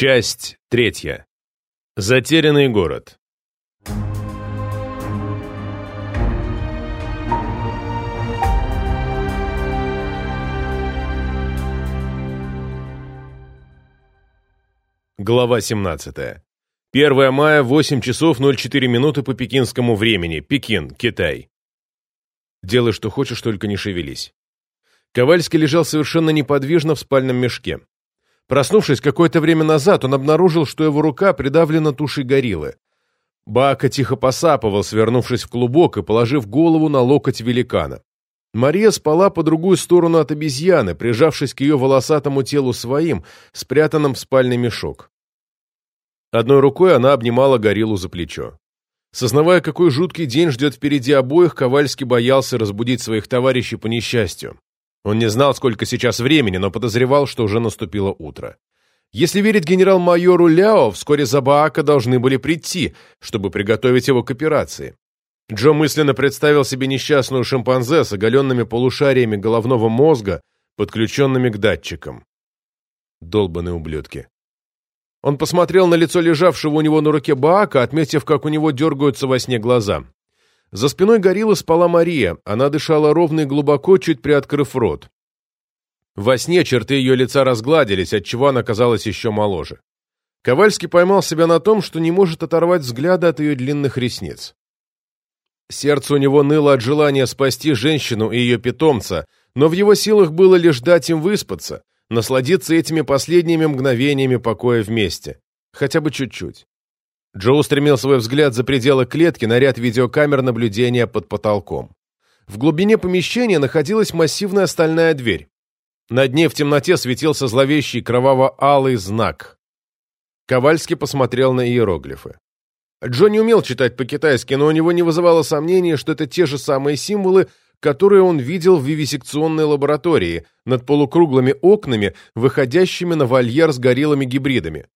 Часть третья. Затерянный город. Глава 17. 1 мая, 8 часов 04 минуты по пекинскому времени. Пекин, Китай. Делай, что хочешь, только не шевелись. Ковальский лежал совершенно неподвижно в спальном мешке. Проснувшись какое-то время назад, он обнаружил, что его рука придавлена тушей гориллы. Бака тихо посапывал, свернувшись в клубок и положив голову на локоть великана. Мария спала по другую сторону от обезьяны, прижавшись к ее волосатому телу своим, спрятанным в спальный мешок. Одной рукой она обнимала гориллу за плечо. Сознавая, какой жуткий день ждет впереди обоих, Ковальский боялся разбудить своих товарищей по несчастью. Он не знал, сколько сейчас времени, но подозревал, что уже наступило утро. Если верить генерал-майору Ляо, вскоре за Баака должны были прийти, чтобы приготовить его к операции. Джо мысленно представил себе несчастную шимпанзе с оголенными полушариями головного мозга, подключенными к датчикам. Долбаные ублюдки. Он посмотрел на лицо лежавшего у него на руке Баака, отметив, как у него дергаются во сне глаза. За спиной гориллы спала Мария, она дышала ровно и глубоко, чуть приоткрыв рот. Во сне черты ее лица разгладились, отчего она казалась еще моложе. Ковальский поймал себя на том, что не может оторвать взгляда от ее длинных ресниц. Сердце у него ныло от желания спасти женщину и ее питомца, но в его силах было лишь дать им выспаться, насладиться этими последними мгновениями покоя вместе. Хотя бы чуть-чуть. Джо устремил свой взгляд за пределы клетки на ряд видеокамер наблюдения под потолком. В глубине помещения находилась массивная стальная дверь. Над ней в темноте светился зловещий кроваво-алый знак. Ковальский посмотрел на иероглифы. Джо не умел читать по-китайски, но у него не вызывало сомнения, что это те же самые символы, которые он видел в вивисекционной лаборатории, над полукруглыми окнами, выходящими на вольер с гориллами-гибридами.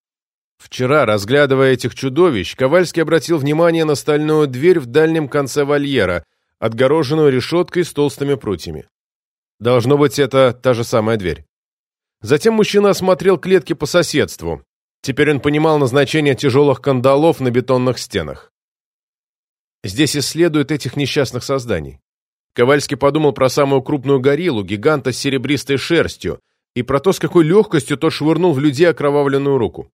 Вчера, разглядывая этих чудовищ, Ковальский обратил внимание на стальную дверь в дальнем конце вольера, отгороженную решеткой с толстыми прутьями. Должно быть, это та же самая дверь. Затем мужчина осмотрел клетки по соседству. Теперь он понимал назначение тяжелых кандалов на бетонных стенах. Здесь исследуют этих несчастных созданий. Ковальский подумал про самую крупную гориллу, гиганта с серебристой шерстью, и про то, с какой легкостью тот швырнул в людей окровавленную руку.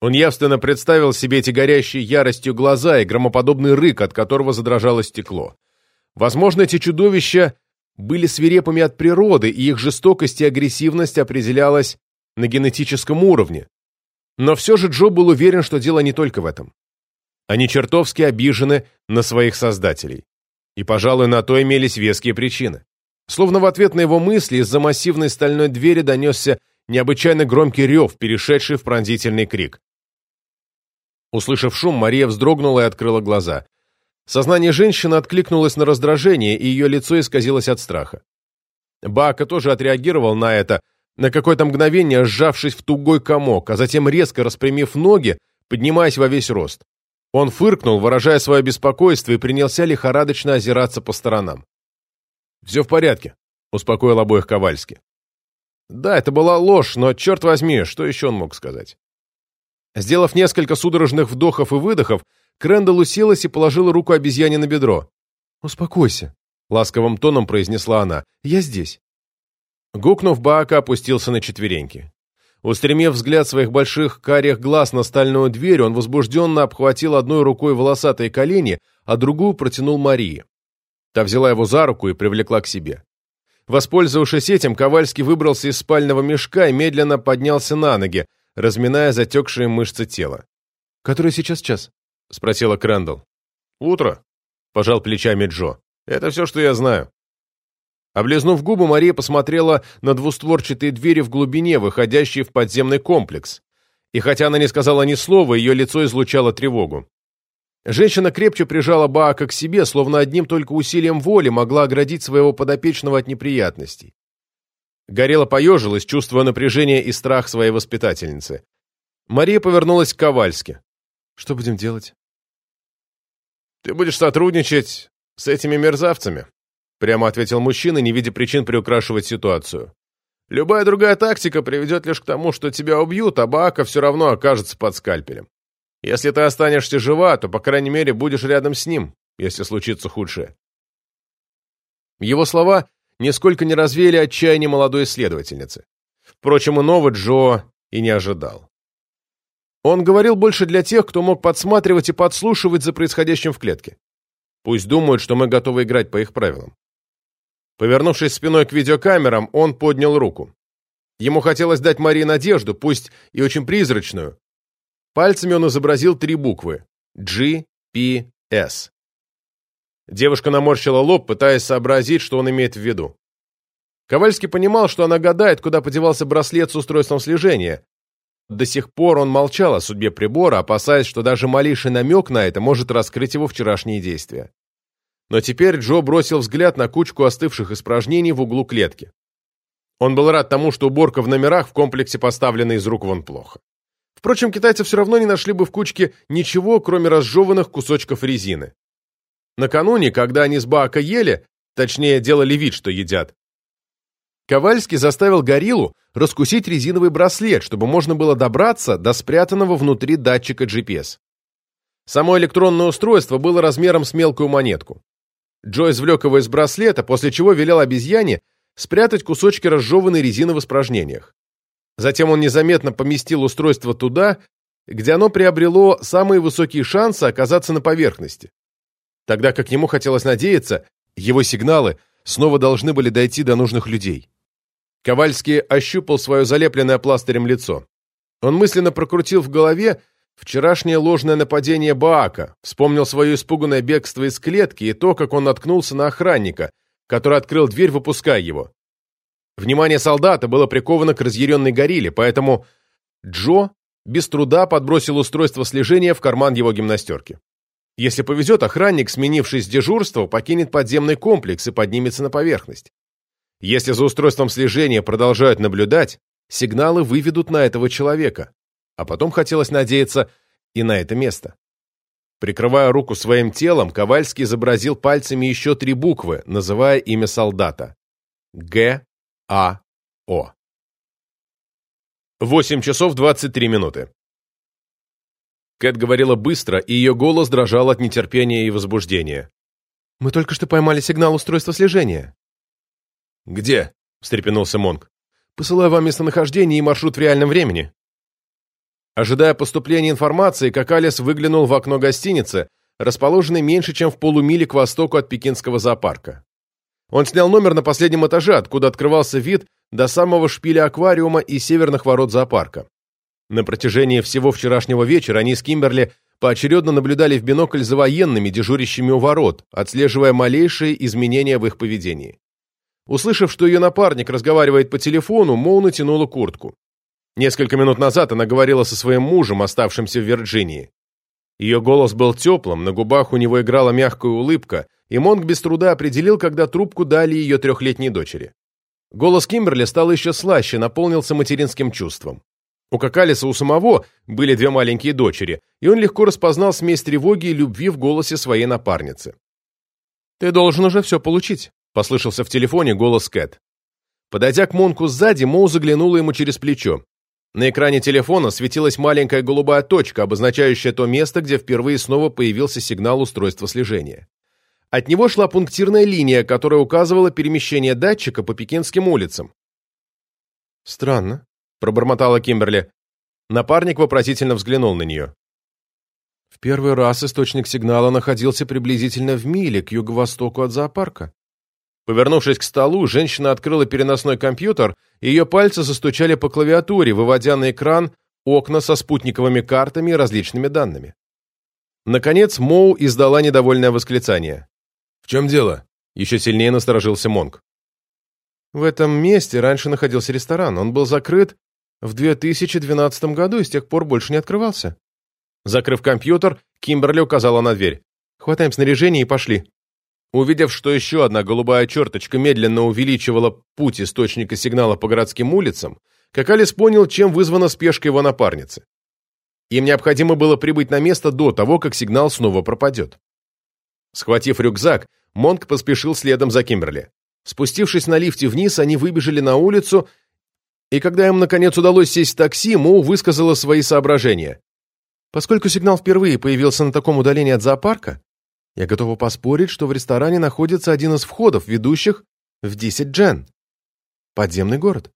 Он явственно представил себе эти горящие яростью глаза и громоподобный рык, от которого задрожало стекло. Возможно, эти чудовища были свирепыми от природы, и их жестокость и агрессивность определялась на генетическом уровне. Но все же Джо был уверен, что дело не только в этом. Они чертовски обижены на своих создателей. И, пожалуй, на то имелись веские причины. Словно в ответ на его мысли из-за массивной стальной двери донесся необычайно громкий рев, перешедший в пронзительный крик. Услышав шум, Мария вздрогнула и открыла глаза. Сознание женщины откликнулось на раздражение, и ее лицо исказилось от страха. Бака тоже отреагировал на это, на какое-то мгновение сжавшись в тугой комок, а затем резко распрямив ноги, поднимаясь во весь рост. Он фыркнул, выражая свое беспокойство, и принялся лихорадочно озираться по сторонам. «Все в порядке», — успокоил обоих Ковальски. Да, это была ложь, но, черт возьми, что еще он мог сказать? Сделав несколько судорожных вдохов и выдохов, Крэндалл уселась и положила руку обезьяне на бедро. «Успокойся», — ласковым тоном произнесла она. «Я здесь». Гукнув, Баака опустился на четвереньки. Устремив взгляд своих больших карих глаз на стальную дверь, он возбужденно обхватил одной рукой волосатые колени, а другую протянул Марии. Та взяла его за руку и привлекла к себе. Воспользовавшись этим, Ковальский выбрался из спального мешка и медленно поднялся на ноги, разминая затекшие мышцы тела. «Который сейчас час?» — спросила Крэндалл. «Утро», — пожал плечами Джо. «Это все, что я знаю». Облизнув губы, Мария посмотрела на двустворчатые двери в глубине, выходящие в подземный комплекс. И хотя она не сказала ни слова, ее лицо излучало тревогу. Женщина крепче прижала Баака к себе, словно одним только усилием воли могла оградить своего подопечного от неприятностей. Горела поежилась, чувствуя напряжение и страх своей воспитательницы. Мария повернулась к Ковальске. «Что будем делать?» «Ты будешь сотрудничать с этими мерзавцами», прямо ответил мужчина, не видя причин приукрашивать ситуацию. Любая другая тактика приведет лишь к тому, что тебя убьют, а Баака все равно окажется под скальпелем. Если ты останешься жива, то, по крайней мере, будешь рядом с ним, если случится худшее. Его слова нисколько не развеяли отчаяние молодой исследовательницы. Впрочем, иного Джо и не ожидал. Он говорил больше для тех, кто мог подсматривать и подслушивать за происходящим в клетке. Пусть думают, что мы готовы играть по их правилам. Повернувшись спиной к видеокамерам, он поднял руку. Ему хотелось дать Марии надежду, пусть и очень призрачную. Пальцами он изобразил три буквы – G, P, S. Девушка наморщила лоб, пытаясь сообразить, что он имеет в виду. Ковальский понимал, что она гадает, куда подевался браслет с устройством слежения. До сих пор он молчал о судьбе прибора, опасаясь, что даже малейший намек на это может раскрыть его вчерашние действия. Но теперь Джо бросил взгляд на кучку остывших испражнений в углу клетки. Он был рад тому, что уборка в номерах в комплексе поставлена из рук вон плохо. Впрочем, китайцы все равно не нашли бы в кучке ничего, кроме разжеванных кусочков резины. Накануне, когда они с Баака ели, точнее, делали вид, что едят, Ковальский заставил гориллу раскусить резиновый браслет, чтобы можно было добраться до спрятанного внутри датчика GPS. Само электронное устройство было размером с мелкую монетку. Джо извлек его из браслета, после чего велел обезьяне спрятать кусочки разжеванной резины в испражнениях. Затем он незаметно поместил устройство туда, где оно приобрело самые высокие шансы оказаться на поверхности. Тогда как ему хотелось надеяться, его сигналы снова должны были дойти до нужных людей. Ковальский ощупал свое залепленное пластырем лицо. Он мысленно прокрутил в голове Вчерашнее ложное нападение Баака, вспомнил свое испуганное бегство из клетки и то, как он наткнулся на охранника, который открыл дверь, выпуская его. Внимание солдата было приковано к разъяренной горилле, поэтому Джо без труда подбросил устройство слежения в карман его гимнастерки. Если повезет, охранник, сменившись дежурство, покинет подземный комплекс и поднимется на поверхность. Если за устройством слежения продолжают наблюдать, сигналы выведут на этого человека а потом хотелось надеяться и на это место. Прикрывая руку своим телом, Ковальский изобразил пальцами еще три буквы, называя имя солдата. Г. А. О. 8 часов 23 минуты. Кэт говорила быстро, и ее голос дрожал от нетерпения и возбуждения. «Мы только что поймали сигнал устройства слежения». «Где?» — встрепенулся Монг. «Посылаю вам местонахождение и маршрут в реальном времени». Ожидая поступления информации, Какалис выглянул в окно гостиницы, расположенной меньше, чем в полумиле к востоку от пекинского зоопарка. Он снял номер на последнем этаже, откуда открывался вид до самого шпиля аквариума и северных ворот зоопарка. На протяжении всего вчерашнего вечера они с Кимберли поочередно наблюдали в бинокль за военными, дежурящими у ворот, отслеживая малейшие изменения в их поведении. Услышав, что ее напарник разговаривает по телефону, Моу натянула куртку. Несколько минут назад она говорила со своим мужем, оставшимся в Вирджинии. Ее голос был теплым, на губах у него играла мягкая улыбка, и Монг без труда определил, когда трубку дали ее трехлетней дочери. Голос Кимберли стал еще слаще, наполнился материнским чувством. У Какалиса у самого были две маленькие дочери, и он легко распознал смесь тревоги и любви в голосе своей напарницы. «Ты должен уже все получить», — послышался в телефоне голос Кэт. Подойдя к Монку сзади, Моу заглянула ему через плечо. На экране телефона светилась маленькая голубая точка, обозначающая то место, где впервые снова появился сигнал устройства слежения. От него шла пунктирная линия, которая указывала перемещение датчика по пекинским улицам. «Странно», — пробормотала Кимберли. Напарник вопросительно взглянул на нее. В первый раз источник сигнала находился приблизительно в миле к юго-востоку от зоопарка. Повернувшись к столу, женщина открыла переносной компьютер, и ее пальцы застучали по клавиатуре, выводя на экран окна со спутниковыми картами и различными данными. Наконец Моу издала недовольное восклицание. «В чем дело?» — еще сильнее насторожился Монг. В этом месте раньше находился ресторан. Он был закрыт в 2012 году и с тех пор больше не открывался. Закрыв компьютер, Кимберли указала на дверь. «Хватаем снаряжение и пошли». Увидев, что еще одна голубая черточка медленно увеличивала путь источника сигнала по городским улицам, Какалис понял, чем вызвана спешка его напарницы. Им необходимо было прибыть на место до того, как сигнал снова пропадет. Схватив рюкзак, Монк поспешил следом за Кимберли. Спустившись на лифте вниз, они выбежали на улицу и когда им наконец удалось сесть в такси, Моу высказала свои соображения. Поскольку сигнал впервые появился на таком удалении от зоопарка, я готова поспорить, что в ресторане находится один из входов, ведущих в 10 джен. Подземный город.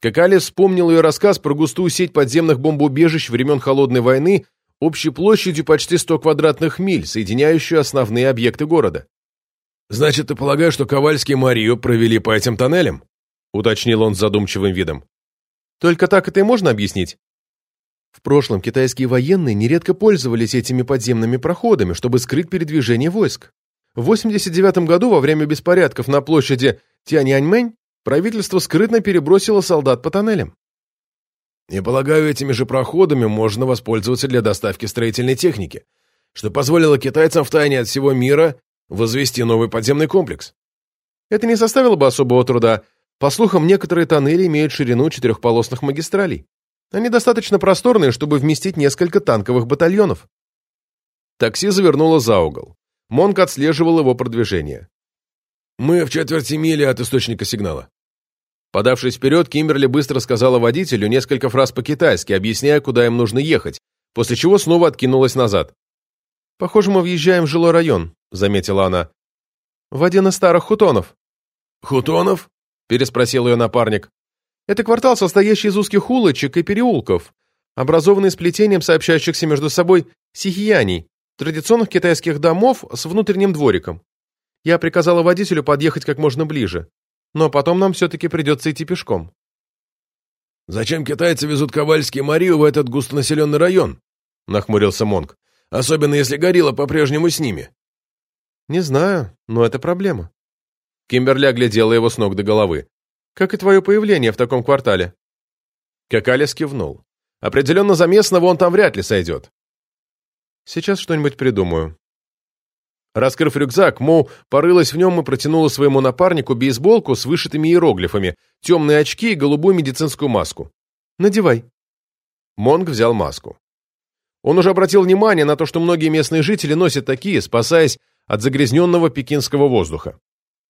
Какали вспомнил ее рассказ про густую сеть подземных бомбоубежищ времен Холодной войны общей площадью почти 100 квадратных миль, соединяющую основные объекты города. «Значит, ты полагаешь, что Ковальский и Марию провели по этим тоннелям?» — уточнил он с задумчивым видом. «Только так это и можно объяснить?» В прошлом китайские военные нередко пользовались этими подземными проходами, чтобы скрыть передвижение войск. В 89 году во время беспорядков на площади Тяньаньмэнь правительство скрытно перебросило солдат по тоннелям. Я полагаю, этими же проходами можно воспользоваться для доставки строительной техники, что позволило китайцам втайне от всего мира возвести новый подземный комплекс. Это не составило бы особого труда. По слухам, некоторые тоннели имеют ширину четырехполосных магистралей. Они достаточно просторные, чтобы вместить несколько танковых батальонов. Такси завернуло за угол. Монк отслеживал его продвижение. «Мы в четверти мили от источника сигнала». Подавшись вперед, Кимберли быстро сказала водителю несколько фраз по-китайски, объясняя, куда им нужно ехать, после чего снова откинулась назад. «Похоже, мы въезжаем в жилой район», — заметила она. «В один из старых хутонов». «Хутонов?» — переспросил ее напарник. «Это квартал, состоящий из узких улочек и переулков, образованный сплетением сообщающихся между собой сихияний, традиционных китайских домов с внутренним двориком. Я приказала водителю подъехать как можно ближе но потом нам все-таки придется идти пешком». «Зачем китайцы везут Ковальский Марию в этот густонаселенный район?» — нахмурился Монг. «Особенно если горилла по-прежнему с ними». «Не знаю, но это проблема». Кимберли оглядела его с ног до головы. «Как и твое появление в таком квартале?» Какалис кивнул. «Определенно за местного он там вряд ли сойдет». «Сейчас что-нибудь придумаю. Раскрыв рюкзак, Моу порылась в нем и протянула своему напарнику бейсболку с вышитыми иероглифами, темные очки и голубую медицинскую маску. «Надевай». Монг взял маску. Он уже обратил внимание на то, что многие местные жители носят такие, спасаясь от загрязненного пекинского воздуха.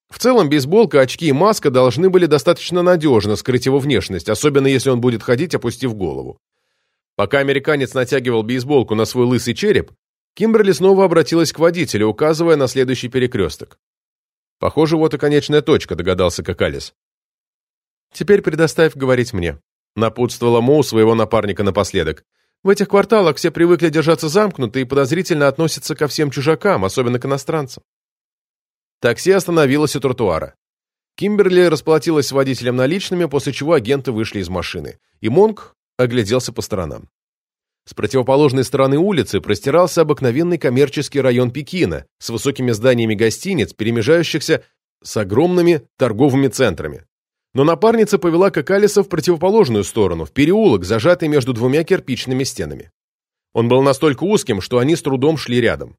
В целом, бейсболка, очки и маска должны были достаточно надежно скрыть его внешность, особенно если он будет ходить, опустив голову. Пока американец натягивал бейсболку на свой лысый череп, Кимберли снова обратилась к водителю, указывая на следующий перекресток. «Похоже, вот и конечная точка», — догадался Какалис. «Теперь предоставь говорить мне», — напутствовала Моу своего напарника напоследок. «В этих кварталах все привыкли держаться замкнуто и подозрительно относятся ко всем чужакам, особенно к иностранцам». Такси остановилось у тротуара. Кимберли расплатилась с водителем наличными, после чего агенты вышли из машины, и Монк огляделся по сторонам. С противоположной стороны улицы простирался обыкновенный коммерческий район Пекина с высокими зданиями гостиниц, перемежающихся с огромными торговыми центрами. Но напарница повела Какалиса в противоположную сторону, в переулок, зажатый между двумя кирпичными стенами. Он был настолько узким, что они с трудом шли рядом.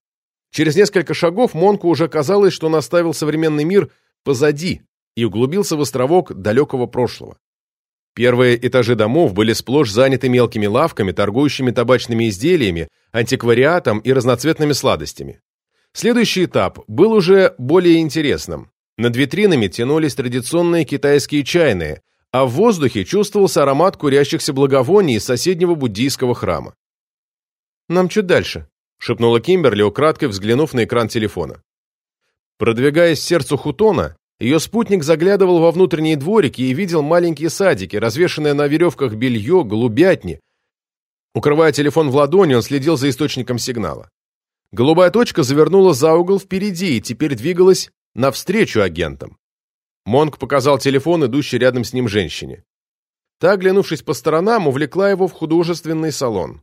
Через несколько шагов Монку уже казалось, что он оставил современный мир позади и углубился в островок далекого прошлого. Первые этажи домов были сплошь заняты мелкими лавками, торгующими табачными изделиями, антиквариатом и разноцветными сладостями. Следующий этап был уже более интересным. Над витринами тянулись традиционные китайские чайные, а в воздухе чувствовался аромат курящихся благовоний из соседнего буддийского храма. «Нам чуть дальше», — шепнула Кимберли, украдкой взглянув на экран телефона. Продвигаясь к сердцу Хутона, ее спутник заглядывал во внутренние дворики и видел маленькие садики, развешанные на веревках белье, голубятни. Укрывая телефон в ладони, он следил за источником сигнала. Голубая точка завернула за угол впереди и теперь двигалась навстречу агентам. Монк показал телефон, идущий рядом с ним женщине. Та, оглянувшись по сторонам, увлекла его в художественный салон.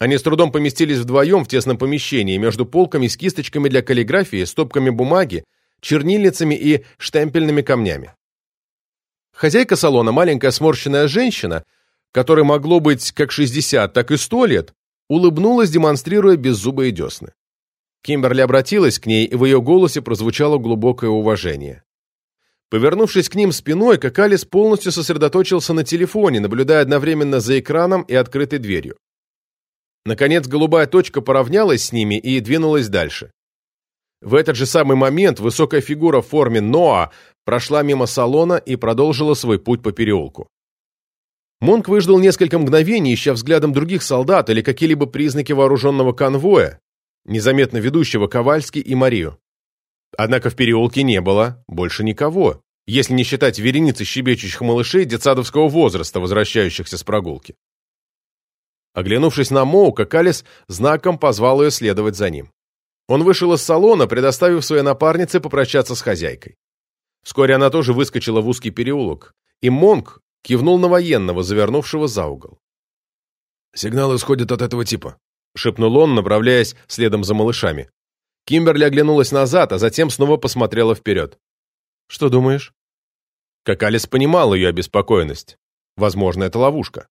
Они с трудом поместились вдвоем в тесном помещении между полками с кисточками для каллиграфии, стопками бумаги, чернильницами и штемпельными камнями. Хозяйка салона, маленькая сморщенная женщина, которой могло быть как 60, так и 100 лет, улыбнулась, демонстрируя беззубые десны. Кимберли обратилась к ней, и в ее голосе прозвучало глубокое уважение. Повернувшись к ним спиной, Какалис полностью сосредоточился на телефоне, наблюдая одновременно за экраном и открытой дверью. Наконец, голубая точка поравнялась с ними и двинулась дальше. В этот же самый момент высокая фигура в форме Ноа прошла мимо салона и продолжила свой путь по переулку. Монк выждал несколько мгновений, ища взглядом других солдат или какие-либо признаки вооруженного конвоя, незаметно ведущего Ковальски и Марию. Однако в переулке не было больше никого, если не считать вереницы щебечущих малышей детсадовского возраста, возвращающихся с прогулки. Оглянувшись на Моука, Калис знаком позвал ее следовать за ним. Он вышел из салона, предоставив своей напарнице попрощаться с хозяйкой. Вскоре она тоже выскочила в узкий переулок, и Монк кивнул на военного, завернувшего за угол. «Сигнал исходит от этого типа», — шепнул он, направляясь следом за малышами. Кимберли оглянулась назад, а затем снова посмотрела вперед. «Что думаешь?» Какалис понимал ее обеспокоенность. Возможно, это ловушка.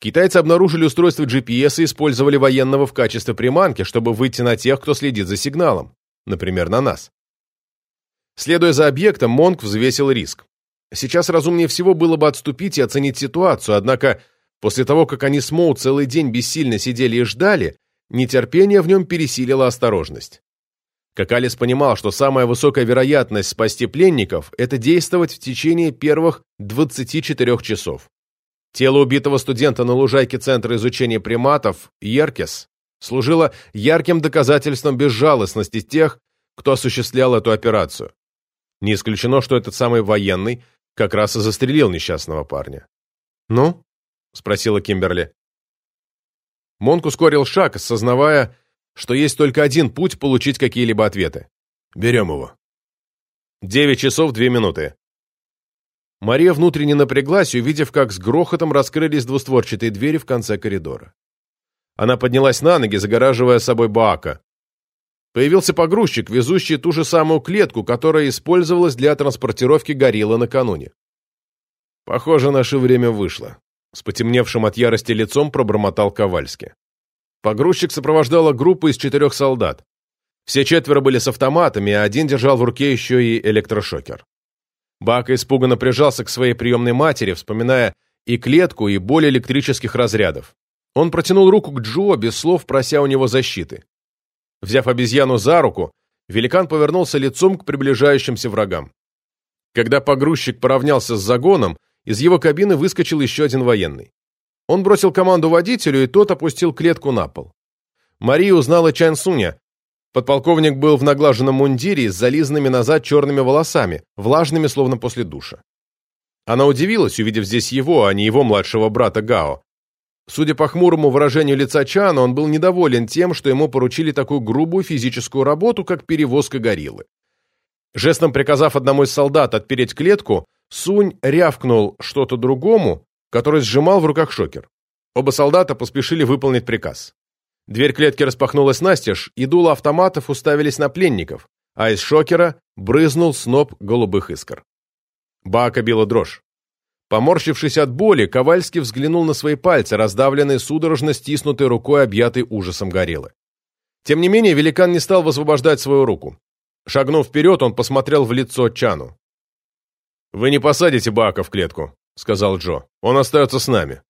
Китайцы обнаружили устройство GPS и использовали военного в качестве приманки, чтобы выйти на тех, кто следит за сигналом. Например, на нас. Следуя за объектом, Монк взвесил риск. Сейчас разумнее всего было бы отступить и оценить ситуацию, однако после того, как они с Моу целый день бессильно сидели и ждали, нетерпение в нем пересилило осторожность. Как Алис понимал, что самая высокая вероятность спасти пленников – это действовать в течение первых 24 часов. Тело убитого студента на лужайке Центра изучения приматов, Еркес, служило ярким доказательством безжалостности тех, кто осуществлял эту операцию. Не исключено, что этот самый военный как раз и застрелил несчастного парня. «Ну?» — спросила Кимберли. Монк ускорил шаг, осознавая, что есть только один путь получить какие-либо ответы. «Берем его». Девять часов две минуты. Мария внутренне напряглась, увидев, как с грохотом раскрылись двустворчатые двери в конце коридора. Она поднялась на ноги, загораживая собой Баака. Появился погрузчик, везущий ту же самую клетку, которая использовалась для транспортировки гориллы накануне. «Похоже, наше время вышло», — с потемневшим от ярости лицом пробормотал Ковальски. Погрузчик сопровождала группа из четырех солдат. Все четверо были с автоматами, а один держал в руке еще и электрошокер. Бака испуганно прижался к своей приемной матери, вспоминая и клетку, и боль электрических разрядов. Он протянул руку к Джо, без слов прося у него защиты. Взяв обезьяну за руку, великан повернулся лицом к приближающимся врагам. Когда погрузчик поравнялся с загоном, из его кабины выскочил еще один военный. Он бросил команду водителю, и тот опустил клетку на пол. Мария узнала Чан Суня, Подполковник был в наглаженном мундире с зализанными назад черными волосами, влажными, словно после душа. Она удивилась, увидев здесь его, а не его младшего брата Гао. Судя по хмурому выражению лица Чана, он был недоволен тем, что ему поручили такую грубую физическую работу, как перевозка гориллы. Жестом приказав одному из солдат отпереть клетку, Сунь рявкнул что-то другому, который сжимал в руках шокер. Оба солдата поспешили выполнить приказ. Дверь клетки распахнулась настежь, и дула автоматов уставились на пленников, а из шокера брызнул сноп голубых искр. Бака била дрожь. Поморщившись от боли, Ковальский взглянул на свои пальцы, раздавленные судорожно стиснутой рукой, объятой ужасом гориллы. Тем не менее, великан не стал высвобождать свою руку. Шагнув вперед, он посмотрел в лицо Чану. «Вы не посадите Бака в клетку», — сказал Джо. «Он остается с нами».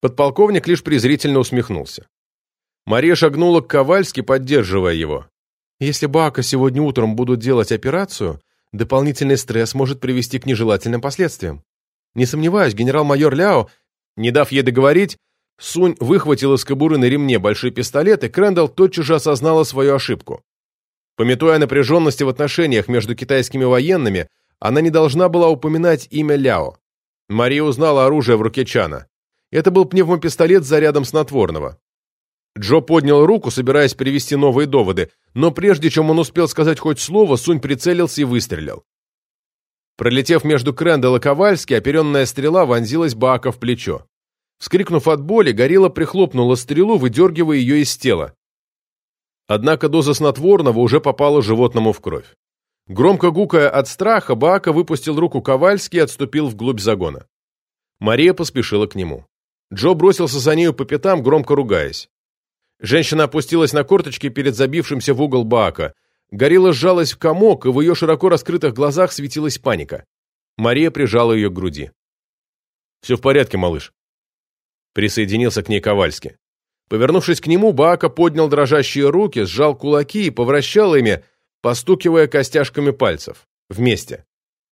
Подполковник лишь презрительно усмехнулся. Мария шагнула к Ковальски, поддерживая его. «Если Бака сегодня утром будут делать операцию, дополнительный стресс может привести к нежелательным последствиям. Не сомневаюсь, генерал-майор Ляо, не дав ей договорить, Сунь выхватил из кобуры на ремне большой пистолет, и Крэндалл тотчас же осознала свою ошибку. Пометуя о напряженности в отношениях между китайскими военными, она не должна была упоминать имя Ляо. Мария узнала оружие в руке Чана. Это был пневмопистолет с зарядом снотворного. Джо поднял руку, собираясь привести новые доводы, но прежде чем он успел сказать хоть слово, Сунь прицелился и выстрелил. Пролетев между Крэндалл и Ковальски, оперенная стрела вонзилась Баака в плечо. Вскрикнув от боли, горилла прихлопнула стрелу, выдергивая ее из тела. Однако доза снотворного уже попала животному в кровь. Громко гукая от страха, Баака выпустил руку Ковальски и отступил вглубь загона. Мария поспешила к нему. Джо бросился за нею по пятам, громко ругаясь. Женщина опустилась на корточки перед забившимся в угол Баака. Горилла сжалась в комок, и в ее широко раскрытых глазах светилась паника. Мария прижала ее к груди. «Все в порядке, малыш». Присоединился к ней Ковальски. Повернувшись к нему, Баака поднял дрожащие руки, сжал кулаки и повращал ими, постукивая костяшками пальцев. Вместе.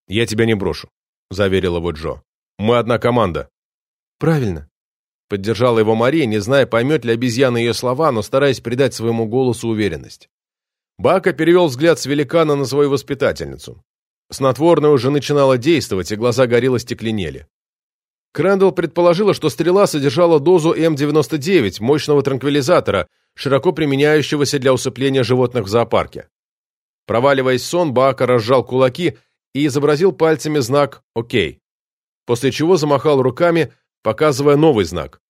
«Я тебя не брошу», — заверил его Джо. «Мы одна команда». «Правильно», — поддержала его Мария, не зная, поймет ли обезьяна ее слова, но стараясь придать своему голосу уверенность. Бака перевел взгляд с великана на свою воспитательницу. Снотворное уже начинало действовать, и глаза горило стекленели. Крэндалл предположила, что стрела содержала дозу М-99, мощного транквилизатора, широко применяющегося для усыпления животных в зоопарке. Проваливаясь в сон, Баака разжал кулаки и изобразил пальцами знак «Окей», после чего замахал руками, показывая новый знак.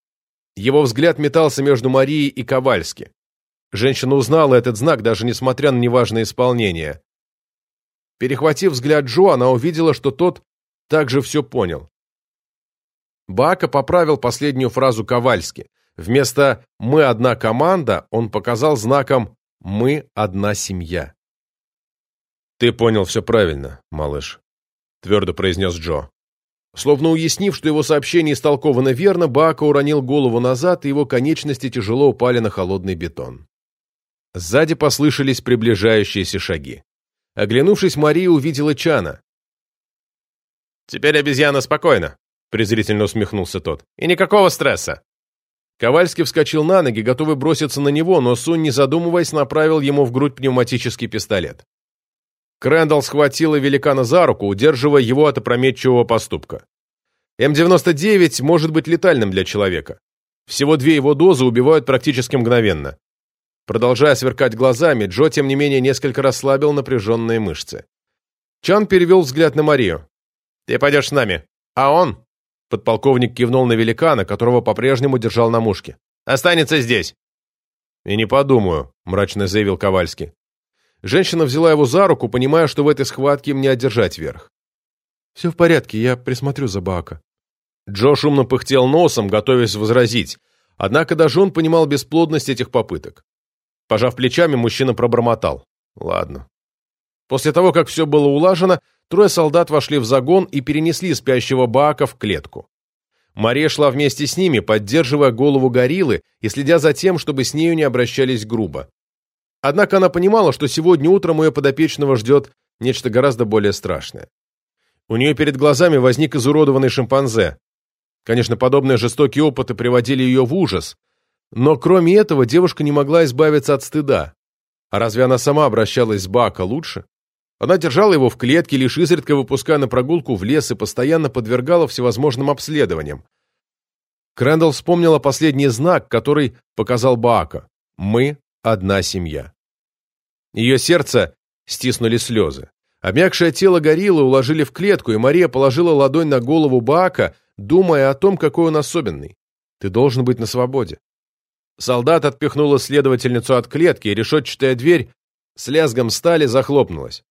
Его взгляд метался между Марией и Ковальски. Женщина узнала этот знак, даже несмотря на неважное исполнение. Перехватив взгляд Джо, она увидела, что тот также все понял. Бака поправил последнюю фразу Ковальски. Вместо «мы одна команда» он показал знаком «мы одна семья». «Ты понял все правильно, малыш», — твердо произнес Джо. Словно уяснив, что его сообщение истолковано верно, Бака уронил голову назад, и его конечности тяжело упали на холодный бетон. Сзади послышались приближающиеся шаги. Оглянувшись, Мария увидела Чана. «Теперь обезьяна спокойна», презрительно усмехнулся тот. «И никакого стресса!» Ковальский вскочил на ноги, готовый броситься на него, но Сунь, не задумываясь, направил ему в грудь пневматический пистолет. Крэндалл схватила великана за руку, удерживая его от опрометчивого поступка. М-99 может быть летальным для человека. Всего две его дозы убивают практически мгновенно. Продолжая сверкать глазами, Джо, тем не менее, несколько расслабил напряженные мышцы. Чан перевел взгляд на Марию. «Ты пойдешь с нами. А он?» Подполковник кивнул на великана, которого по-прежнему держал на мушке. «Останется здесь!» «И не подумаю», — мрачно заявил Ковальский. Женщина взяла его за руку, понимая, что в этой схватке мне одержать верх. «Все в порядке, я присмотрю за Баака». Джо шумно пыхтел носом, готовясь возразить, однако даже он понимал бесплодность этих попыток. Пожав плечами, мужчина пробормотал. «Ладно». После того, как все было улажено, Трое солдат вошли в загон и перенесли спящего Баака в клетку. Мария шла вместе с ними, поддерживая голову гориллы и следя за тем, чтобы с нею не обращались грубо. Однако она понимала, что сегодня утром ее подопечного ждет нечто гораздо более страшное. У нее перед глазами возник изуродованный шимпанзе. Конечно, подобные жестокие опыты приводили ее в ужас, но кроме этого девушка не могла избавиться от стыда. А разве она сама обращалась с Бака лучше? Она держала его в клетке, лишь изредка выпуская на прогулку в лес и постоянно подвергала всевозможным обследованиям. Крэндалл вспомнила последний знак, который показал Баака. «Мы – одна семья». Ее сердце стиснули слезы. Обмякшее тело гориллы уложили в клетку, и Мария положила ладонь на голову Баака, думая о том, какой он особенный. «Ты должен быть на свободе». Солдат отпихнула следовательницу от клетки, и решетчатая дверь с лязгом стали захлопнулась.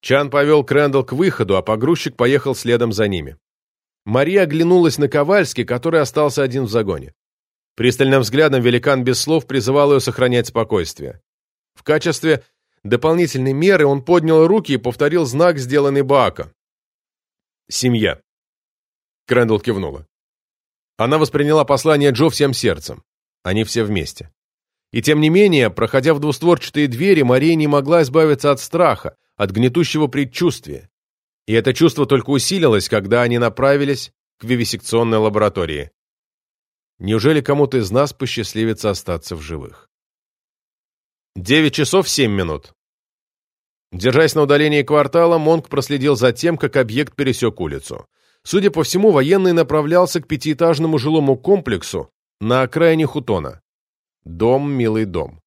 Чан повел Крэндалл к выходу, а погрузчик поехал следом за ними. Мария оглянулась на Ковальски, который остался один в загоне. Пристальным взглядом великан без слов призывал ее сохранять спокойствие. В качестве дополнительной меры он поднял руки и повторил знак, сделанный Баака. «Семья». Крэндалл кивнула. Она восприняла послание Джо всем сердцем. Они все вместе. И тем не менее, проходя в двустворчатые двери, Мария не могла избавиться от страха, от гнетущего предчувствия. И это чувство только усилилось, когда они направились к вивисекционной лаборатории. Неужели кому-то из нас посчастливится остаться в живых? Девять часов семь минут. Держась на удалении квартала, Монк проследил за тем, как объект пересек улицу. Судя по всему, военный направлялся к пятиэтажному жилому комплексу на окраине Хутона. Дом, милый дом.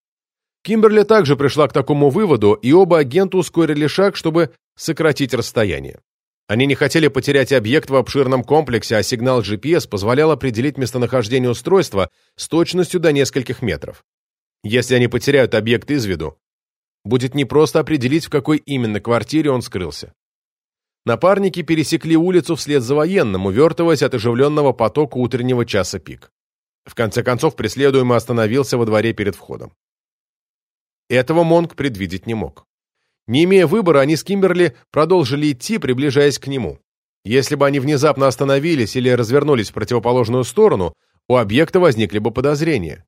Кимберли также пришла к такому выводу, и оба агента ускорили шаг, чтобы сократить расстояние. Они не хотели потерять объект в обширном комплексе, а сигнал GPS позволял определить местонахождение устройства с точностью до нескольких метров. Если они потеряют объект из виду, будет непросто определить, в какой именно квартире он скрылся. Напарники пересекли улицу вслед за военным, увертываясь от оживленного потока утреннего часа пик. В конце концов, преследуемый остановился во дворе перед входом. Этого Монк предвидеть не мог. Не имея выбора, они с Кимберли продолжили идти, приближаясь к нему. Если бы они внезапно остановились или развернулись в противоположную сторону, у объекта возникли бы подозрения.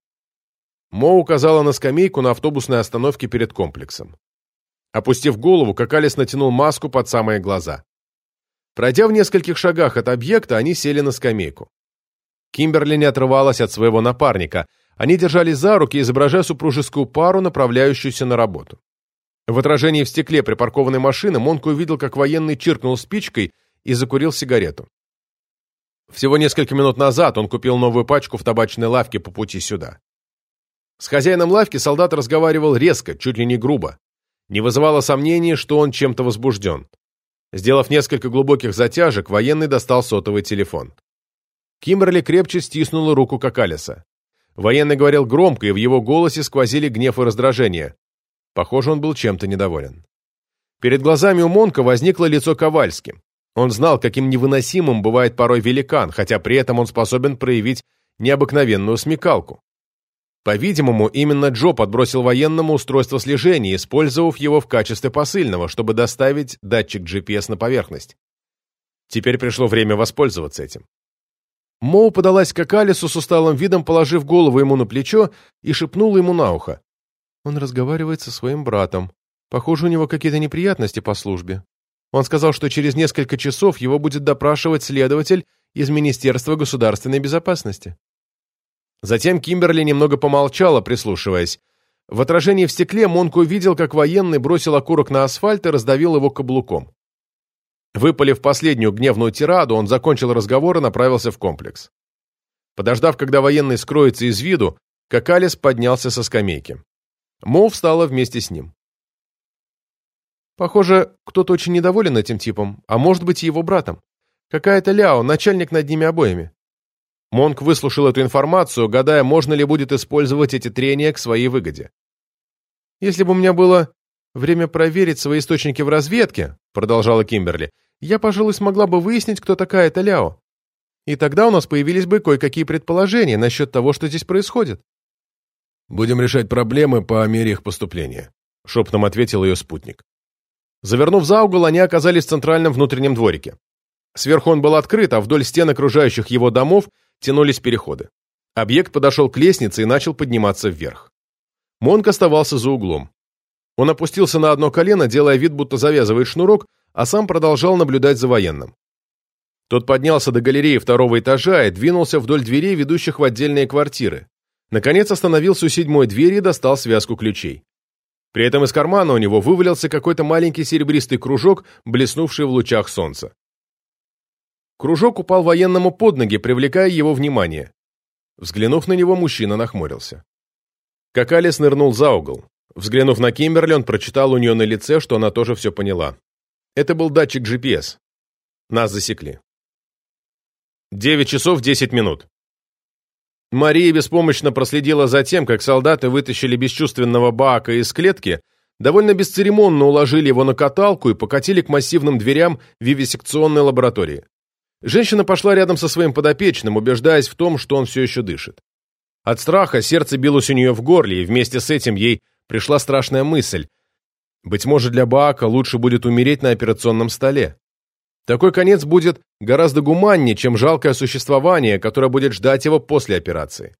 Мо указала на скамейку на автобусной остановке перед комплексом. Опустив голову, Какалис натянул маску под самые глаза. Пройдя в нескольких шагах от объекта, они сели на скамейку. Кимберли не отрывалась от своего напарника. Они держались за руки, изображая супружескую пару, направляющуюся на работу. В отражении в стекле припаркованной машины Монко увидел, как военный чиркнул спичкой и закурил сигарету. Всего несколько минут назад он купил новую пачку в табачной лавке по пути сюда. С хозяином лавки солдат разговаривал резко, чуть ли не грубо. Не вызывало сомнений, что он чем-то возбужден. Сделав несколько глубоких затяжек, военный достал сотовый телефон. Кимберли крепче стиснула руку Какалиса. Военный говорил громко, и в его голосе сквозили гнев и раздражение. Похоже, он был чем-то недоволен. Перед глазами у Монка возникло лицо Ковальски. Он знал, каким невыносимым бывает порой великан, хотя при этом он способен проявить необыкновенную смекалку. По-видимому, именно Джо подбросил военному устройство слежения, использовав его в качестве посыльного, чтобы доставить датчик GPS на поверхность. Теперь пришло время воспользоваться этим. Моу подалась к Алису с усталым видом, положив голову ему на плечо и шепнула ему на ухо. Он разговаривает со своим братом. Похоже, у него какие-то неприятности по службе. Он сказал, что через несколько часов его будет допрашивать следователь из Министерства государственной безопасности. Затем Кимберли немного помолчала, прислушиваясь. В отражении в стекле Монк увидел, как военный бросил окурок на асфальт и раздавил его каблуком. Выпалив последнюю гневную тираду, он закончил разговор и направился в комплекс. Подождав, когда военный скроется из виду, Какалис поднялся со скамейки. Мо встала вместе с ним. Похоже, кто-то очень недоволен этим типом, а может быть и его братом. Какая-то Ляо, начальник над ними обоими. Монк выслушал эту информацию, гадая, можно ли будет использовать эти трения к своей выгоде. «Если бы у меня было время проверить свои источники в разведке», продолжала Кимберли, «я, пожалуй, смогла бы выяснить, кто такая эта Ляо. И тогда у нас появились бы кое-какие предположения насчет того, что здесь происходит». «Будем решать проблемы по мере их поступления», — шепотом ответил ее спутник. Завернув за угол, они оказались в центральном внутреннем дворике. Сверху он был открыт, а вдоль стен окружающих его домов тянулись переходы. Объект подошел к лестнице и начал подниматься вверх. Монк оставался за углом. Он опустился на одно колено, делая вид, будто завязывает шнурок, а сам продолжал наблюдать за военным. Тот поднялся до галереи второго этажа и двинулся вдоль дверей, ведущих в отдельные квартиры. Наконец остановился у седьмой двери и достал связку ключей. При этом из кармана у него вывалился какой-то маленький серебристый кружок, блеснувший в лучах солнца. Кружок упал военному под ноги, привлекая его внимание. Взглянув на него, мужчина нахмурился. Какалис нырнул за угол. Взглянув на Кимберли, он прочитал у нее на лице, что она тоже все поняла. Это был датчик GPS. Нас засекли. Девять часов десять минут. Мария беспомощно проследила за тем, как солдаты вытащили бесчувственного Баака из клетки, довольно бесцеремонно уложили его на каталку и покатили к массивным дверям вивисекционной лаборатории. Женщина пошла рядом со своим подопечным, убеждаясь в том, что он все еще дышит. От страха сердце билось у нее в горле, и вместе с этим ей пришла страшная мысль. Быть может, для Баака лучше будет умереть на операционном столе. Такой конец будет гораздо гуманнее, чем жалкое существование, которое будет ждать его после операции.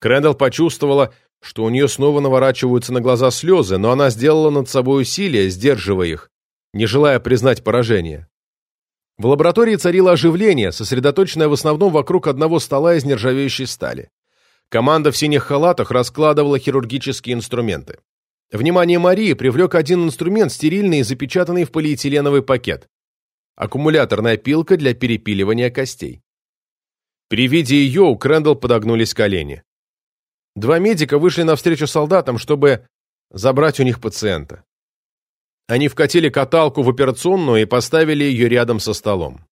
Крэндалл почувствовала, что у нее снова наворачиваются на глаза слезы, но она сделала над собой усилия, сдерживая их, не желая признать поражение. В лаборатории царило оживление, сосредоточенное в основном вокруг одного стола из нержавеющей стали. Команда в синих халатах раскладывала хирургические инструменты. Внимание Марии привлек один инструмент, стерильный и запечатанный в полиэтиленовый пакет. Аккумуляторная пилка для перепиливания костей. При виде ее у Крэндалл подогнулись колени. Два медика вышли навстречу солдатам, чтобы забрать у них пациента. Они вкатили каталку в операционную и поставили ее рядом со столом.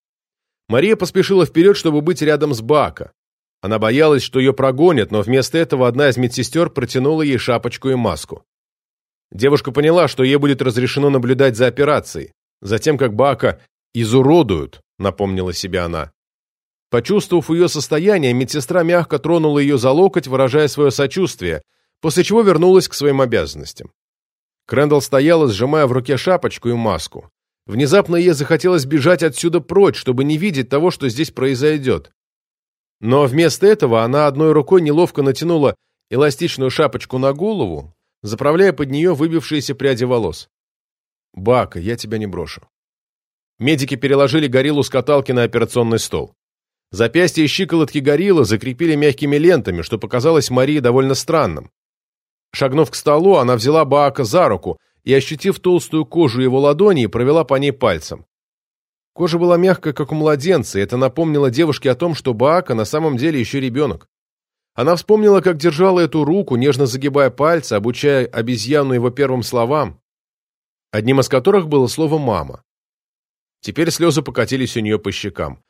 Мария поспешила вперед, чтобы быть рядом с Бака. Она боялась, что ее прогонят, но вместо этого одна из медсестер протянула ей шапочку и маску. Девушка поняла, что ей будет разрешено наблюдать за операцией. Затем, как Бака изуродуют, напомнила себе она. Почувствовав ее состояние, медсестра мягко тронула ее за локоть, выражая свое сочувствие, после чего вернулась к своим обязанностям. Крэндалл стояла, сжимая в руке шапочку и маску. Внезапно ей захотелось бежать отсюда прочь, чтобы не видеть того, что здесь произойдет. Но вместо этого она одной рукой неловко натянула эластичную шапочку на голову, заправляя под нее выбившиеся пряди волос. «Бака, я тебя не брошу». Медики переложили гориллу с каталки на операционный стол. Запястья и щиколотки горилла закрепили мягкими лентами, что показалось Марии довольно странным. Шагнув к столу, она взяла Баака за руку и, ощутив толстую кожу его ладони, провела по ней пальцем. Кожа была мягкая, как у младенца, и это напомнило девушке о том, что Баака на самом деле еще ребенок. Она вспомнила, как держала эту руку, нежно загибая пальцы, обучая обезьяну его первым словам, одним из которых было слово «мама». Теперь слезы покатились у нее по щекам.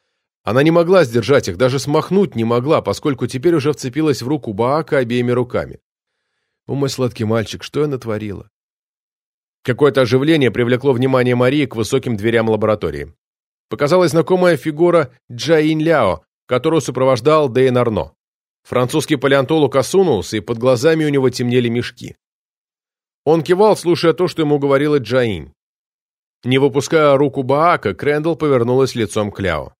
Она не могла сдержать их, даже смахнуть не могла, поскольку теперь уже вцепилась в руку Баака обеими руками. «О, мой сладкий мальчик, что я натворила?» Какое-то оживление привлекло внимание Марии к высоким дверям лаборатории. Показалась знакомая фигура Джаин Ляо, которую сопровождал Дейн Арно. Французский палеонтолог осунулся, и под глазами у него темнели мешки. Он кивал, слушая то, что ему говорила Джаин. Не выпуская руку Баака, Крэндалл повернулась лицом к Ляо.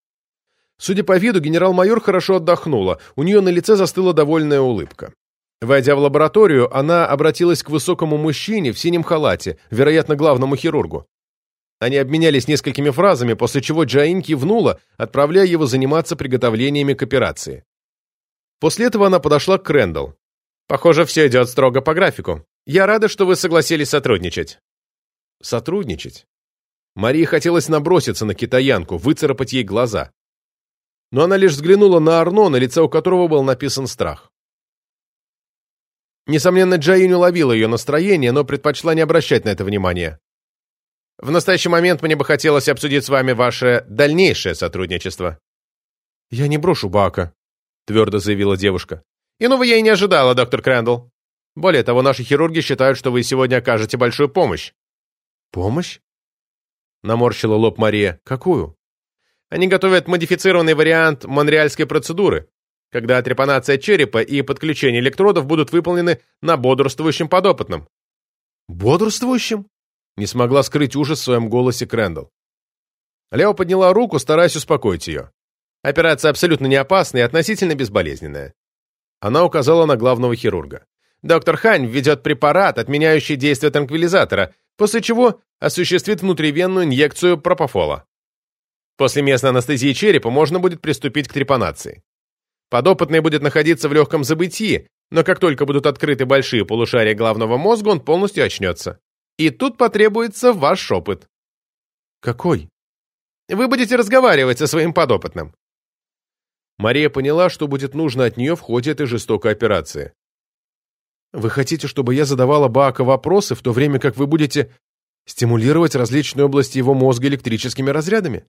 Судя по виду, генерал-майор хорошо отдохнула, у нее на лице застыла довольная улыбка. Войдя в лабораторию, она обратилась к высокому мужчине в синем халате, вероятно, главному хирургу. Они обменялись несколькими фразами, после чего Джаин кивнула, отправляя его заниматься приготовлениями к операции. После этого она подошла к Крэндалл. «Похоже, все идет строго по графику. Я рада, что вы согласились сотрудничать». «Сотрудничать?» Марии хотелось наброситься на китаянку, выцарапать ей глаза. Но она лишь взглянула на Арно, на лице у которого был написан страх. Несомненно, Джаин уловила ее настроение, но предпочла не обращать на это внимания. В настоящий момент мне бы хотелось обсудить с вами ваше дальнейшее сотрудничество». «Я не брошу Бака», — твердо заявила девушка. «Иного я и не ожидала, доктор Крэндалл. Более того, наши хирурги считают, что вы сегодня окажете большую помощь». «Помощь?» — наморщила лоб Мария. «Какую?» «Они готовят модифицированный вариант монреальской процедуры, когда трепанация черепа и подключение электродов будут выполнены на бодрствующем подопытном». «Бодрствующем?» Не смогла скрыть ужас в своем голосе Крэндалл. Лео подняла руку, стараясь успокоить ее. Операция абсолютно не опасная и относительно безболезненная. Она указала на главного хирурга. Доктор Хань введет препарат, отменяющий действие транквилизатора, после чего осуществит внутривенную инъекцию пропофола. После местной анестезии черепа можно будет приступить к трепанации. Подопытный будет находиться в легком забытии, но как только будут открыты большие полушария головного мозга, он полностью очнется. И тут потребуется ваш опыт. Какой? Вы будете разговаривать со своим подопытным. Мария поняла, что будет нужно от нее в ходе этой жестокой операции. Вы хотите, чтобы я задавала Баака вопросы, в то время как вы будете стимулировать различные области его мозга электрическими разрядами?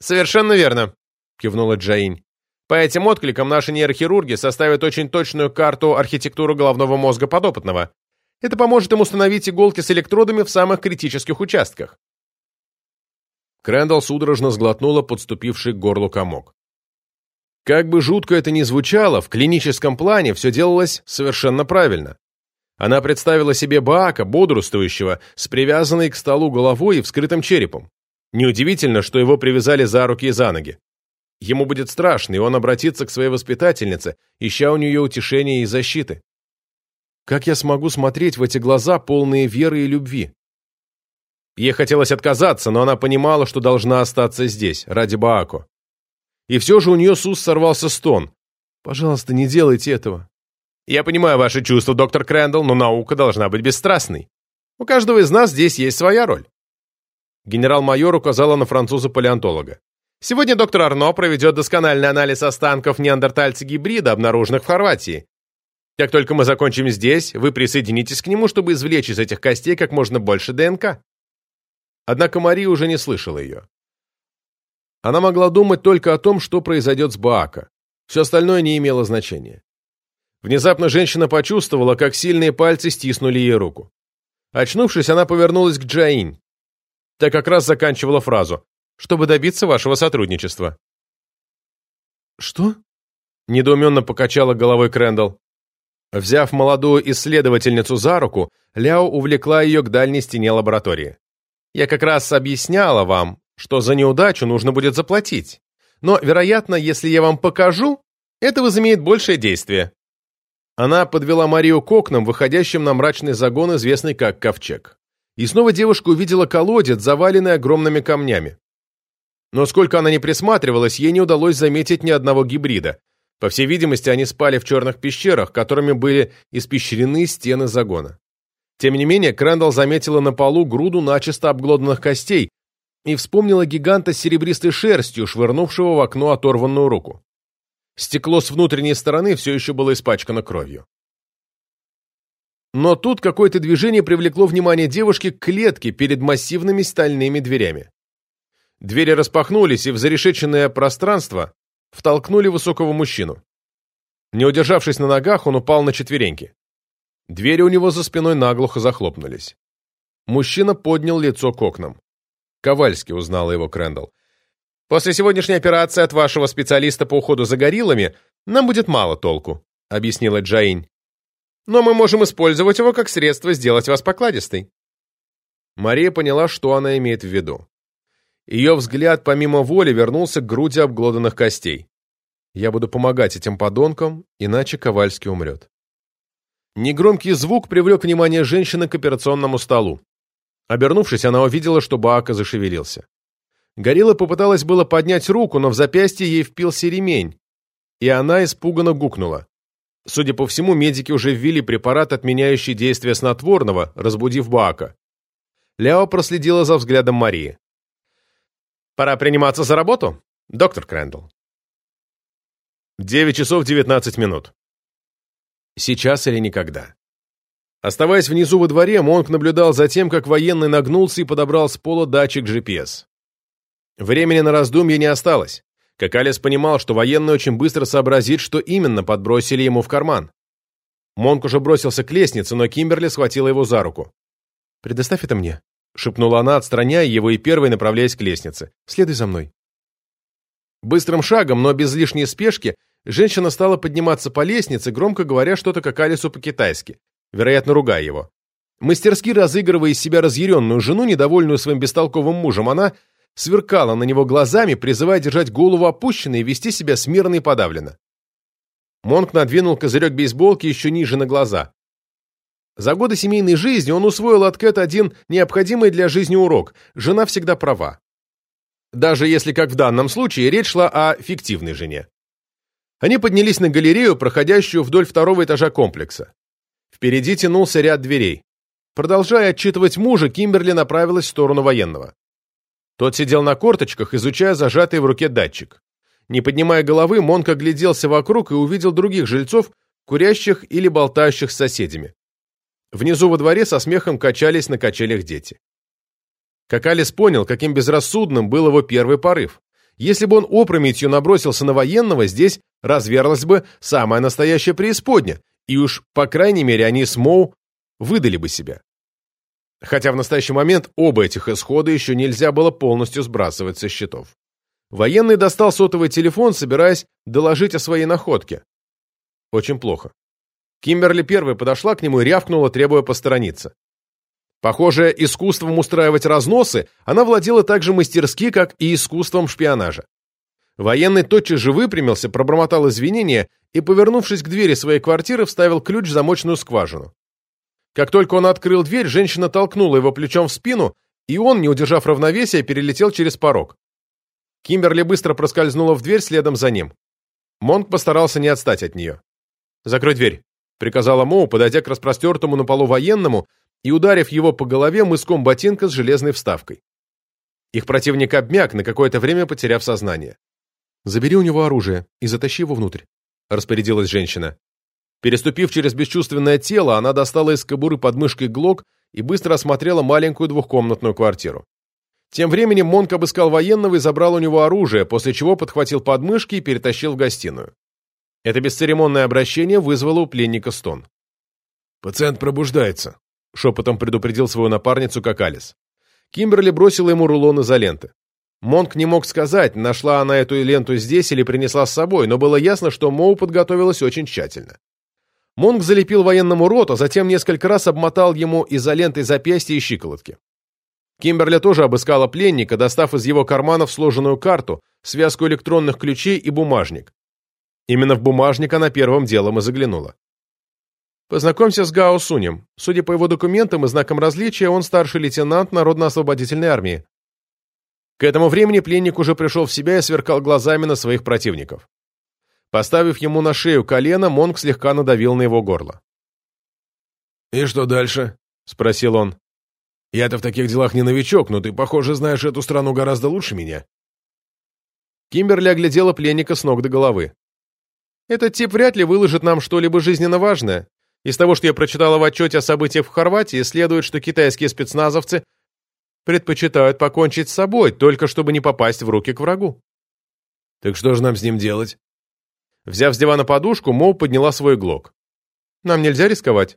Совершенно верно, кивнула Джаинь. По этим откликам наши нейрохирурги составят очень точную карту архитектуры головного мозга подопытного, это поможет им установить иголки с электродами в самых критических участках. Крэндалл судорожно сглотнула подступивший к горлу комок. Как бы жутко это ни звучало, в клиническом плане все делалось совершенно правильно. Она представила себе Баака, бодрствующего, с привязанной к столу головой и вскрытым черепом. Неудивительно, что его привязали за руки и за ноги. Ему будет страшно, и он обратится к своей воспитательнице, ища у нее утешения и защиты. Как я смогу смотреть в эти глаза, полные веры и любви? Ей хотелось отказаться, но она понимала, что должна остаться здесь, ради Баако. И все же у нее с уст сорвался стон. «Пожалуйста, не делайте этого». «Я понимаю ваши чувства, доктор Крэндалл, но наука должна быть бесстрастной. У каждого из нас здесь есть своя роль». Генерал-майор указала на француза-палеонтолога. «Сегодня доктор Арно проведет доскональный анализ останков неандертальца-гибрида, обнаруженных в Хорватии. Как только мы закончим здесь, вы присоединитесь к нему, чтобы извлечь из этих костей как можно больше ДНК. Однако Мария уже не слышала ее. Она могла думать только о том, что произойдет с Баака. Все остальное не имело значения. Внезапно женщина почувствовала, как сильные пальцы стиснули ей руку. Очнувшись, она повернулась к Джаин. Та как раз заканчивала фразу «чтобы добиться вашего сотрудничества». «Что?» — недоуменно покачала головой Крэндалл. Взяв молодую исследовательницу за руку, Ляо увлекла ее к дальней стене лаборатории. «Я как раз объясняла вам, что за неудачу нужно будет заплатить. Но, вероятно, если я вам покажу, это возымеет большее действие». Она подвела Марию к окнам, выходящим на мрачный загон, известный как Ковчег. И снова девушка увидела колодец, заваленный огромными камнями. Но сколько она ни присматривалась, ей не удалось заметить ни одного гибрида. По всей видимости, они спали в черных пещерах, которыми были испещрены стены загона. Тем не менее, Крэндалл заметила на полу груду начисто обглоданных костей и вспомнила гиганта с серебристой шерстью, швырнувшего в окно оторванную руку. Стекло с внутренней стороны все еще было испачкано кровью. Но тут какое-то движение привлекло внимание девушки к клетке перед массивными стальными дверями. Двери распахнулись, и в зарешеченное пространство втолкнули высокого мужчину. Не удержавшись на ногах, он упал на четвереньки. Двери у него за спиной наглухо захлопнулись. Мужчина поднял лицо к окнам. Ковальский узнала его Крэндалл. «После сегодняшней операции от вашего специалиста по уходу за гориллами нам будет мало толку», — объяснила Джаинь. «Но мы можем использовать его как средство сделать вас покладистой». Мария поняла, что она имеет в виду. Ее взгляд помимо воли вернулся к груди обглоданных костей. «Я буду помогать этим подонкам, иначе Ковальский умрет». Негромкий звук привлек внимание женщины к операционному столу. Обернувшись, она увидела, что Баака зашевелился. Горилла попыталась было поднять руку, но в запястье ей впился ремень, и она испуганно гукнула. Судя по всему, медики уже ввели препарат, отменяющий действие снотворного, разбудив Баака. Ляо проследила за взглядом Марии. «Пора приниматься за работу, доктор Крэндалл». Девять часов девятнадцать минут. Сейчас или никогда. Оставаясь внизу во дворе, Монк наблюдал за тем, как военный нагнулся и подобрал с пола датчик GPS. Времени на раздумье не осталось. Как Алис понимал, что военный очень быстро сообразит, что именно подбросили ему в карман. Монк уже бросился к лестнице, но Кимберли схватила его за руку. «Предоставь это мне», — шепнула она, отстраняя его и первой направляясь к лестнице. «Следуй за мной». Быстрым шагом, но без лишней спешки, Женщина стала подниматься по лестнице, громко говоря что-то как Алису по-китайски, вероятно, ругая его. Мастерски разыгрывая из себя разъяренную жену, недовольную своим бестолковым мужем, она сверкала на него глазами, призывая держать голову опущенной и вести себя смирно и подавленно. Монк надвинул козырек бейсболки еще ниже на глаза. За годы семейной жизни он усвоил от Кэт один необходимый для жизни урок – жена всегда права. Даже если, как в данном случае, речь шла о фиктивной жене. Они поднялись на галерею, проходящую вдоль второго этажа комплекса. Впереди тянулся ряд дверей. Продолжая отчитывать мужа, Кимберли направилась в сторону военного. Тот сидел на корточках, изучая зажатый в руке датчик. Не поднимая головы, Монк огляделся вокруг и увидел других жильцов, курящих или болтающих с соседями. Внизу во дворе со смехом качались на качелях дети. Как Алис понял, каким безрассудным был его первый порыв. Если бы он опрометью набросился на военного, здесь разверлась бы самая настоящая преисподня, и уж, по крайней мере, они с Моу выдали бы себя. Хотя в настоящий момент оба этих исхода еще нельзя было полностью сбрасывать со счетов. Военный достал сотовый телефон, собираясь доложить о своей находке. Очень плохо. Кимберли первой подошла к нему и рявкнула, требуя посторониться. Похоже, искусством устраивать разносы она владела так же мастерски, как и искусством шпионажа. Военный тотчас же выпрямился, пробормотал извинения и, повернувшись к двери своей квартиры, вставил ключ в замочную скважину. Как только он открыл дверь, женщина толкнула его плечом в спину, и он, не удержав равновесия, перелетел через порог. Кимберли быстро проскользнула в дверь следом за ним. Монк постарался не отстать от нее. «Закрой дверь», — приказала Моу, подойдя к распростертому на полу военному, и ударив его по голове мыском ботинка с железной вставкой. Их противник обмяк, на какое-то время потеряв сознание. «Забери у него оружие и затащи его внутрь», — распорядилась женщина. Переступив через бесчувственное тело, она достала из кобуры подмышкой глок и быстро осмотрела маленькую двухкомнатную квартиру. Тем временем Монк обыскал военного и забрал у него оружие, после чего подхватил подмышки и перетащил в гостиную. Это бесцеремонное обращение вызвало у пленника стон. «Пациент пробуждается», шепотом предупредил свою напарницу как Алис. Кимберли бросила ему рулон изоленты. Монк не мог сказать, нашла она эту ленту здесь или принесла с собой, но было ясно, что Моу подготовилась очень тщательно. Монк залепил военному рот, а затем несколько раз обмотал ему изолентой запястья и щиколотки. Кимберли тоже обыскала пленника, достав из его карманов сложенную карту, связку электронных ключей и бумажник. Именно в бумажник она первым делом и заглянула. Познакомься с Гао Сунем. Судя по его документам и знакам различия, он старший лейтенант Народно-освободительной армии. К этому времени пленник уже пришел в себя и сверкал глазами на своих противников. Поставив ему на шею колено, Монг слегка надавил на его горло. «И что дальше?» — спросил он. «Я-то в таких делах не новичок, но ты, похоже, знаешь эту страну гораздо лучше меня». Кимберли оглядела пленника с ног до головы. «Этот тип вряд ли выложит нам что-либо жизненно важное. Из того, что я прочитала в отчете о событиях в Хорватии, следует, что китайские спецназовцы предпочитают покончить с собой, только чтобы не попасть в руки к врагу». «Так что же нам с ним делать?» Взяв с дивана подушку, Моу подняла свой глок. «Нам нельзя рисковать.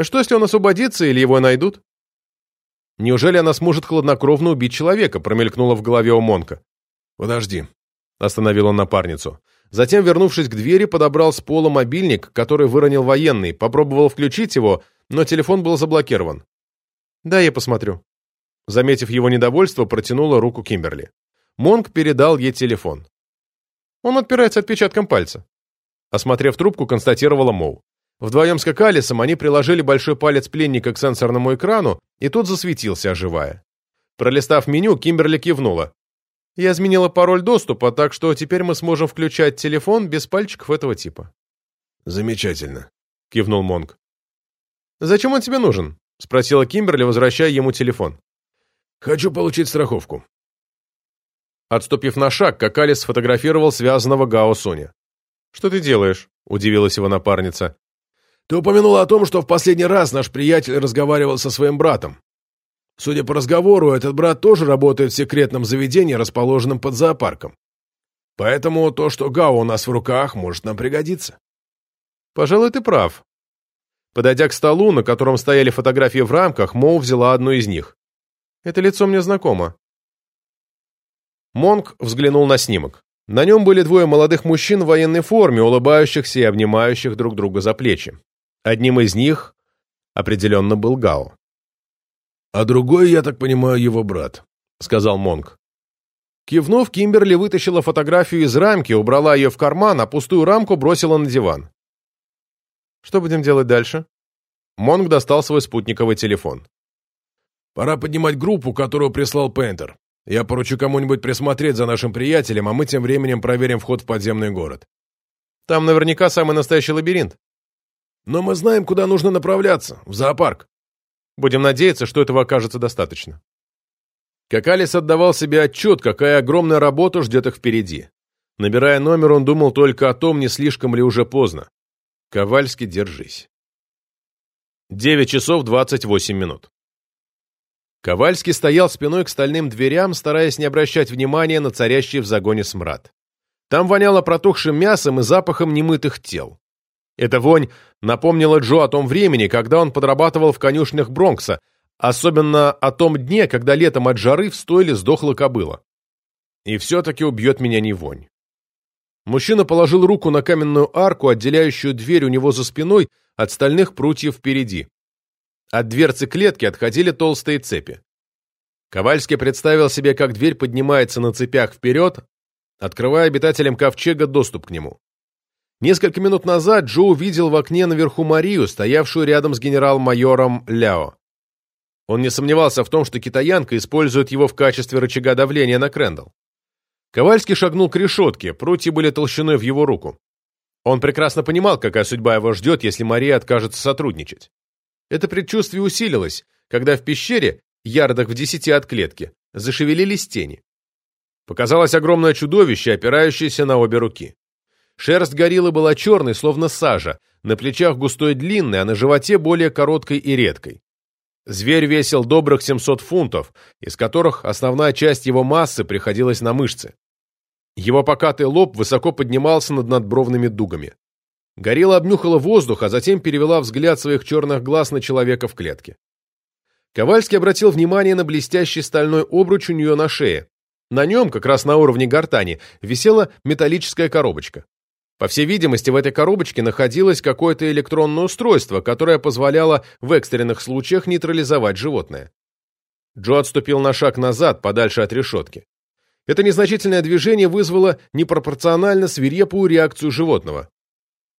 Что, если он освободится или его найдут?» «Неужели она сможет хладнокровно убить человека?» промелькнула в голове у Монка. «Подожди», — остановил он напарницу. Затем, вернувшись к двери, подобрал с пола мобильник, который выронил военный, попробовал включить его, но телефон был заблокирован. «Да, я посмотрю». Заметив его недовольство, протянула руку Кимберли. Монк передал ей телефон. Он отпирается отпечатком пальца. Осмотрев трубку, констатировала Моу. Вдвоем с Какалисом они приложили большой палец пленника к сенсорному экрану, и тот засветился, оживая. Пролистав меню, Кимберли кивнула. «Я изменила пароль доступа, так что теперь мы сможем включать телефон без пальчиков этого типа». «Замечательно», — кивнул Монг. «Зачем он тебе нужен?» — спросила Кимберли, возвращая ему телефон. «Хочу получить страховку». Отступив на шаг, Какали сфотографировал связанного Гао Суня. «Что ты делаешь?» – удивилась его напарница. «Ты упомянула о том, что в последний раз наш приятель разговаривал со своим братом. Судя по разговору, этот брат тоже работает в секретном заведении, расположенном под зоопарком. Поэтому то, что Гао у нас в руках, может нам пригодиться». «Пожалуй, ты прав». Подойдя к столу, на котором стояли фотографии в рамках, Моу взяла одну из них. «Это лицо мне знакомо. Монк взглянул на снимок. На нем были двое молодых мужчин в военной форме, улыбающихся и обнимающих друг друга за плечи. Одним из них определенно был Гао. «А другой, я так понимаю, его брат», — сказал Монк. Кивнув, Кимберли вытащила фотографию из рамки, убрала ее в карман, а пустую рамку бросила на диван. «Что будем делать дальше?» Монк достал свой спутниковый телефон. «Пора поднимать группу, которую прислал Пентер. Я поручу кому-нибудь присмотреть за нашим приятелем, а мы тем временем проверим вход в подземный город. Там наверняка самый настоящий лабиринт. Но мы знаем, куда нужно направляться. В зоопарк. Будем надеяться, что этого окажется достаточно. Какалис отдавал себе отчет, какая огромная работа ждет их впереди. Набирая номер, он думал только о том, не слишком ли уже поздно. Ковальский, держись. 9 часов 28 минут. Ковальский стоял спиной к стальным дверям, стараясь не обращать внимания на царящий в загоне смрад. Там воняло протухшим мясом и запахом немытых тел. Эта вонь напомнила Джо о том времени, когда он подрабатывал в конюшнях Бронкса, особенно о том дне, когда летом от жары в стойле сдохла кобыла. И все-таки убьет меня не вонь. Мужчина положил руку на каменную арку, отделяющую дверь у него за спиной от стальных прутьев впереди. От дверцы клетки отходили толстые цепи. Ковальский представил себе, как дверь поднимается на цепях вперед, открывая обитателям ковчега доступ к нему. Несколько минут назад Джо увидел в окне наверху Марию, стоявшую рядом с генерал-майором Ляо. Он не сомневался в том, что китаянка использует его в качестве рычага давления на Крэндалл. Ковальский шагнул к решетке, прутья были толщиной в его руку. Он прекрасно понимал, какая судьба его ждет, если Мария откажется сотрудничать. Это предчувствие усилилось, когда в пещере, ярдах в десяти от клетки, зашевелились тени. Показалось огромное чудовище, опирающееся на обе руки. Шерсть гориллы была черной, словно сажа, на плечах густой длинной, а на животе более короткой и редкой. Зверь весил добрых 700 фунтов, из которых основная часть его массы приходилась на мышцы. Его покатый лоб высоко поднимался над надбровными дугами. Горилла обнюхала воздух, а затем перевела взгляд своих черных глаз на человека в клетке. Ковальский обратил внимание на блестящий стальной обруч у нее на шее. На нем, как раз на уровне гортани, висела металлическая коробочка. По всей видимости, в этой коробочке находилось какое-то электронное устройство, которое позволяло в экстренных случаях нейтрализовать животное. Джо отступил на шаг назад, подальше от решетки. Это незначительное движение вызвало непропорционально свирепую реакцию животного.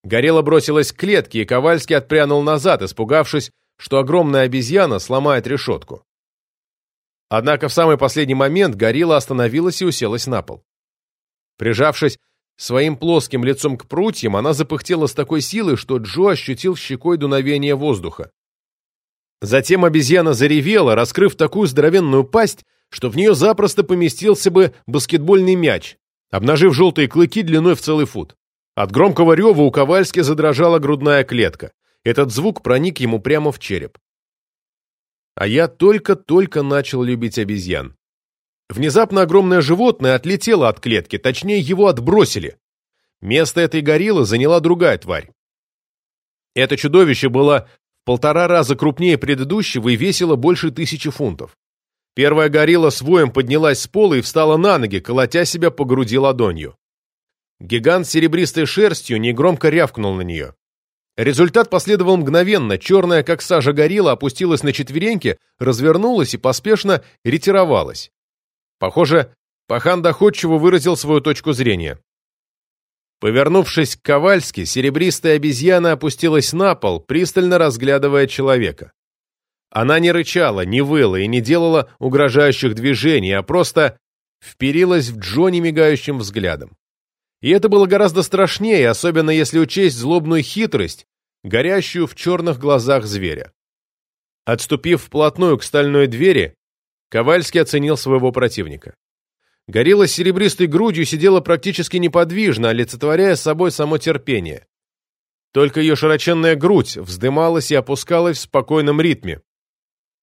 Горелла бросилась к клетке, и Ковальский отпрянул назад, испугавшись, что огромная обезьяна сломает решетку. Однако в самый последний момент горилла остановилась и уселась на пол. Прижавшись своим плоским лицом к прутьям, она запыхтела с такой силой, что Джо ощутил щекой дуновение воздуха. Затем обезьяна заревела, раскрыв такую здоровенную пасть, что в нее запросто поместился бы баскетбольный мяч, обнажив желтые клыки длиной в целый фут. От громкого рева у Ковальски задрожала грудная клетка. Этот звук проник ему прямо в череп. А я только-только начал любить обезьян. Внезапно огромное животное отлетело от клетки, точнее, его отбросили. Место этой гориллы заняла другая тварь. Это чудовище было в полтора раза крупнее предыдущего и весило больше тысячи фунтов. Первая горилла с воем поднялась с пола и встала на ноги, колотя себя по груди ладонью. Гигант с серебристой шерстью негромко рявкнул на нее. Результат последовал мгновенно. Черная, как сажа горилла, опустилась на четвереньки, развернулась и поспешно ретировалась. Похоже, пахан доходчиво выразил свою точку зрения. Повернувшись к Ковальски, серебристая обезьяна опустилась на пол, пристально разглядывая человека. Она не рычала, не выла и не делала угрожающих движений, а просто вперилась в Джонни мигающим взглядом. И это было гораздо страшнее, особенно если учесть злобную хитрость, горящую в черных глазах зверя. Отступив вплотную к стальной двери, Ковальский оценил своего противника. Горилла с серебристой грудью сидела практически неподвижно, олицетворяя собой само терпение. Только ее широченная грудь вздымалась и опускалась в спокойном ритме.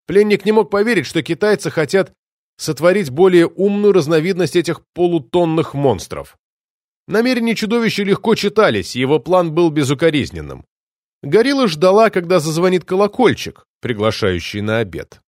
Пленник не мог поверить, что китайцы хотят сотворить более умную разновидность этих полутонных монстров. Намерения чудовища легко читались, его план был безукоризненным. Горилла ждала, когда зазвонит колокольчик, приглашающий на обед.